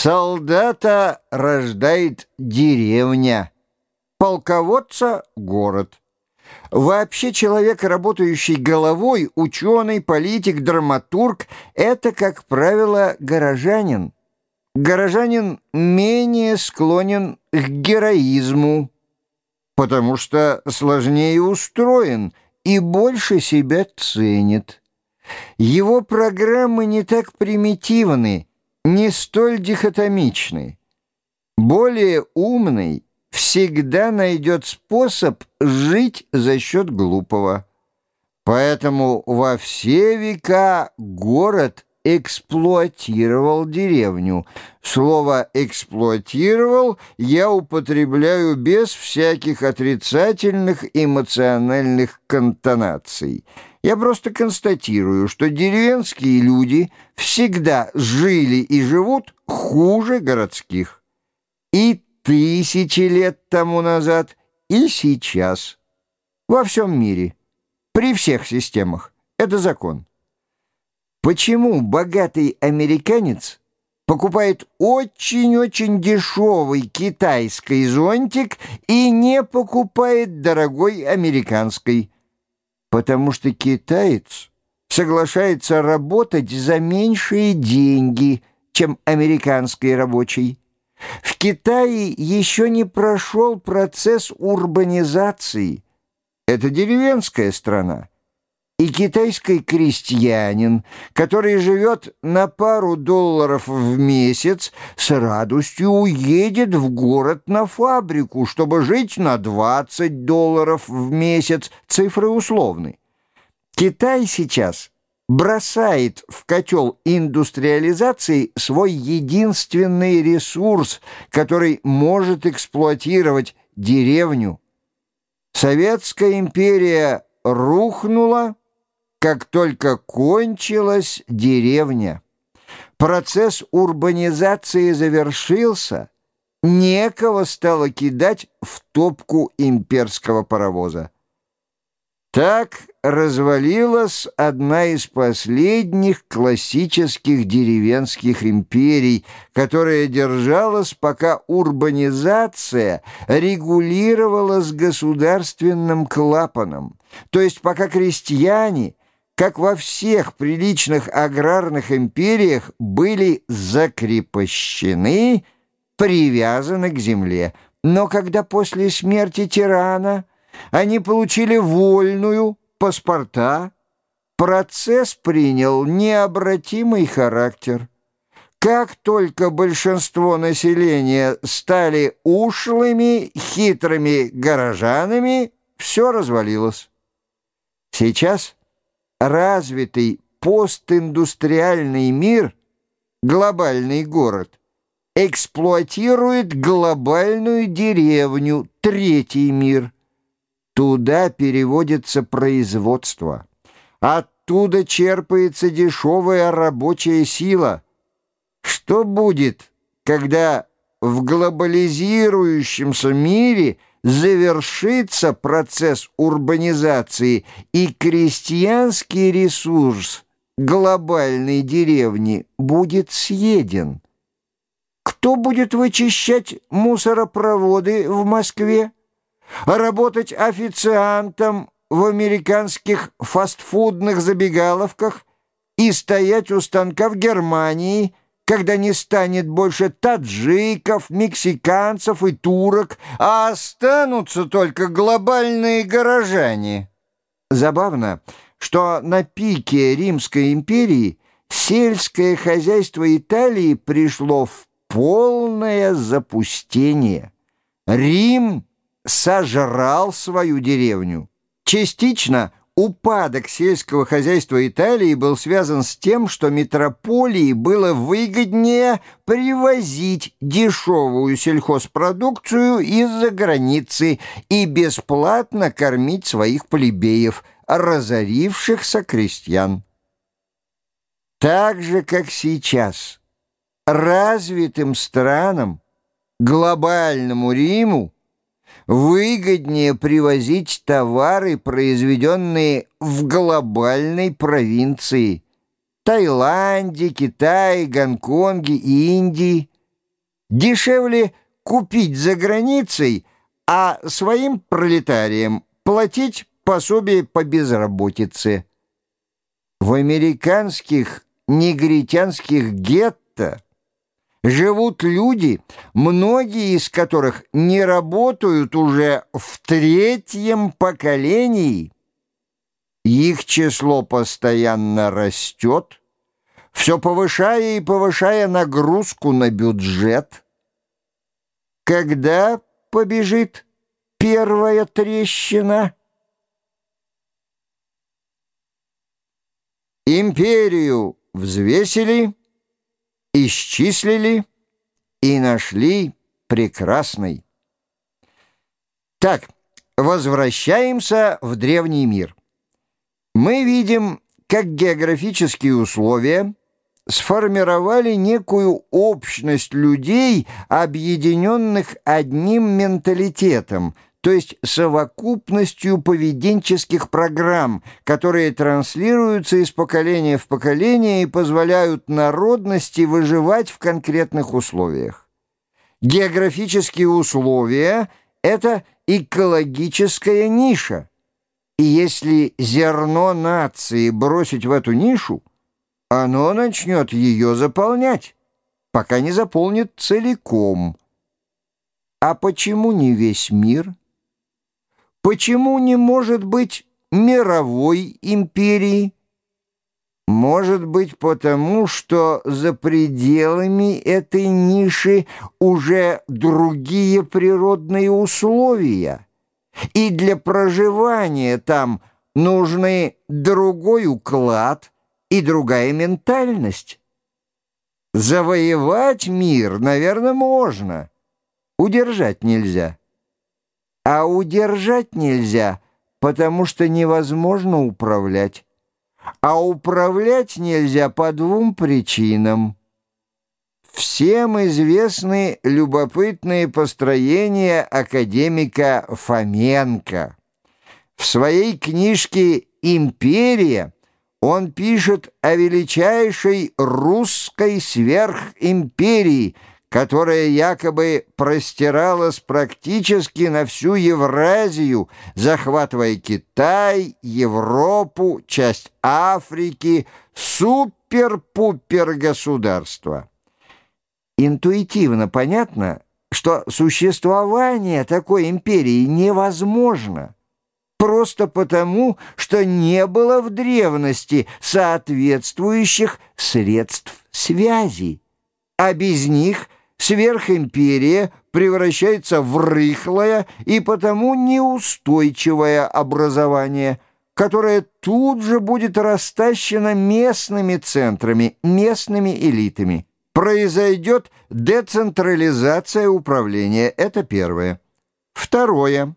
Солдата рождает деревня, полководца — город. Вообще человек, работающий головой, ученый, политик, драматург — это, как правило, горожанин. Горожанин менее склонен к героизму, потому что сложнее устроен и больше себя ценит. Его программы не так примитивны, не столь дихотомичны. Более умный всегда найдет способ жить за счет глупого. Поэтому во все века город эксплуатировал деревню. Слово «эксплуатировал» я употребляю без всяких отрицательных эмоциональных контонаций – я просто констатирую, что деревенские люди всегда жили и живут хуже городских. И тысячи лет тому назад, и сейчас. Во всем мире. При всех системах. Это закон. Почему богатый американец покупает очень-очень дешевый китайский зонтик и не покупает дорогой американский? Потому что китаец соглашается работать за меньшие деньги, чем американский рабочий. В Китае еще не прошел процесс урбанизации. Это деревенская страна и китайский крестьянин, который живет на пару долларов в месяц, с радостью уедет в город на фабрику, чтобы жить на 20 долларов в месяц, цифры условны. Китай сейчас бросает в котел индустриализации свой единственный ресурс, который может эксплуатировать деревню. Советская империя рухнула, как только кончилась деревня. Процесс урбанизации завершился, некого стало кидать в топку имперского паровоза. Так развалилась одна из последних классических деревенских империй, которая держалась, пока урбанизация регулировалась государственным клапаном, то есть пока крестьяне как во всех приличных аграрных империях, были закрепощены, привязаны к земле. Но когда после смерти тирана они получили вольную паспорта, процесс принял необратимый характер. Как только большинство населения стали ушлыми, хитрыми горожанами, все развалилось. Сейчас развитый постиндустриальный мир, глобальный город, эксплуатирует глобальную деревню, третий мир. Туда переводится производство. Оттуда черпается дешевая рабочая сила. Что будет, когда в глобализирующемся мире – завершится процесс урбанизации и крестьянский ресурс глобальной деревни будет съеден. Кто будет вычищать мусоропроводы в Москве? Работать официантом в американских фастфудных забегаловках и стоять у станка в Германии – когда не станет больше таджиков, мексиканцев и турок, а останутся только глобальные горожане. Забавно, что на пике Римской империи сельское хозяйство Италии пришло в полное запустение. Рим сожрал свою деревню. Частично Упадок сельского хозяйства Италии был связан с тем, что метрополии было выгоднее привозить дешевую сельхозпродукцию из-за границы и бесплатно кормить своих плебеев, разорившихся крестьян. Так же, как сейчас, развитым странам, глобальному Риму, выгоднее привозить товары, произведенные в глобальной провинции Таиланде, Китае, Гонконге, Индии, Дешевле купить за границей, а своим пролетариям платить пособие по безработице. В американских негритянских гетто живут люди, многие из которых не работают уже в третьем поколении. Их число постоянно растет, все повышая и повышая нагрузку на бюджет. Когда побежит первая трещина? Империю взвесили, исчислили и нашли прекрасный. Так, возвращаемся в древний мир. Мы видим, как географические условия сформировали некую общность людей, объединенных одним менталитетом, то есть совокупностью поведенческих программ, которые транслируются из поколения в поколение и позволяют народности выживать в конкретных условиях. Географические условия — это экологическая ниша. И если зерно нации бросить в эту нишу, оно начнет ее заполнять, пока не заполнит целиком. А почему не весь мир? Почему не может быть мировой империи? Может быть, потому что за пределами этой ниши уже другие природные условия, и для проживания там нужны другой уклад – и другая ментальность. Завоевать мир, наверное, можно, удержать нельзя. А удержать нельзя, потому что невозможно управлять. А управлять нельзя по двум причинам. Всем известны любопытные построения академика Фоменко. В своей книжке «Империя» Он пишет о величайшей русской сверхимперии, которая якобы простиралась практически на всю Евразию, захватывая Китай, Европу, часть Африки, супер-пупер государства. Интуитивно понятно, что существование такой империи невозможно – просто потому, что не было в древности соответствующих средств связи. А без них сверхимперия превращается в рыхлое и потому неустойчивое образование, которое тут же будет растащено местными центрами, местными элитами. Произойдет децентрализация управления, это первое. Второе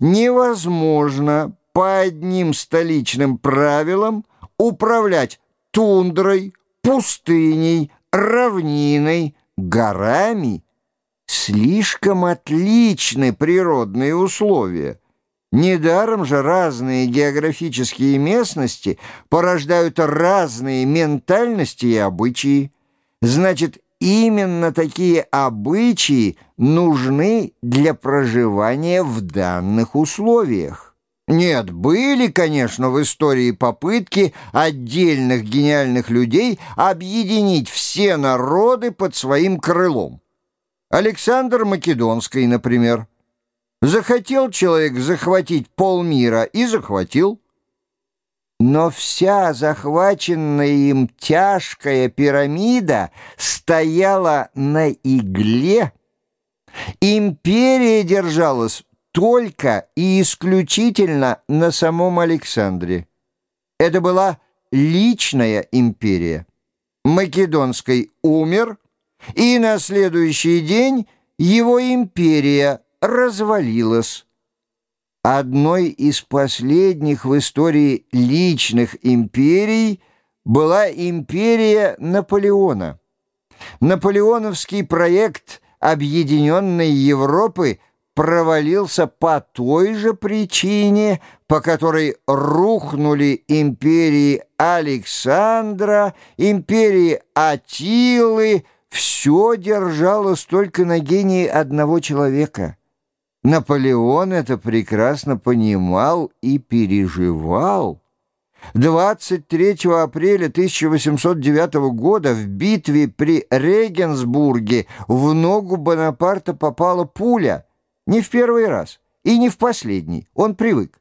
невозможно по одним столичным правилам управлять тундрой, пустыней, равниной, горами. Слишком отличны природные условия. Недаром же разные географические местности порождают разные ментальности и обычаи. Значит, именно такие обычаи нужны для проживания в данных условиях. Нет, были, конечно, в истории попытки отдельных гениальных людей объединить все народы под своим крылом. Александр Македонский, например. Захотел человек захватить полмира и захватил. Но вся захваченная им тяжкая пирамида стояла на игле. Империя держалась только и исключительно на самом Александре. Это была личная империя. Македонский умер, и на следующий день его империя развалилась. Одной из последних в истории личных империй была империя Наполеона. Наполеоновский проект Объединенной Европы провалился по той же причине, по которой рухнули империи Александра, империи Атилы, все держалось только на гении одного человека. Наполеон это прекрасно понимал и переживал. 23 апреля 1809 года в битве при Регенсбурге в ногу Бонапарта попала пуля. Не в первый раз и не в последний. Он привык.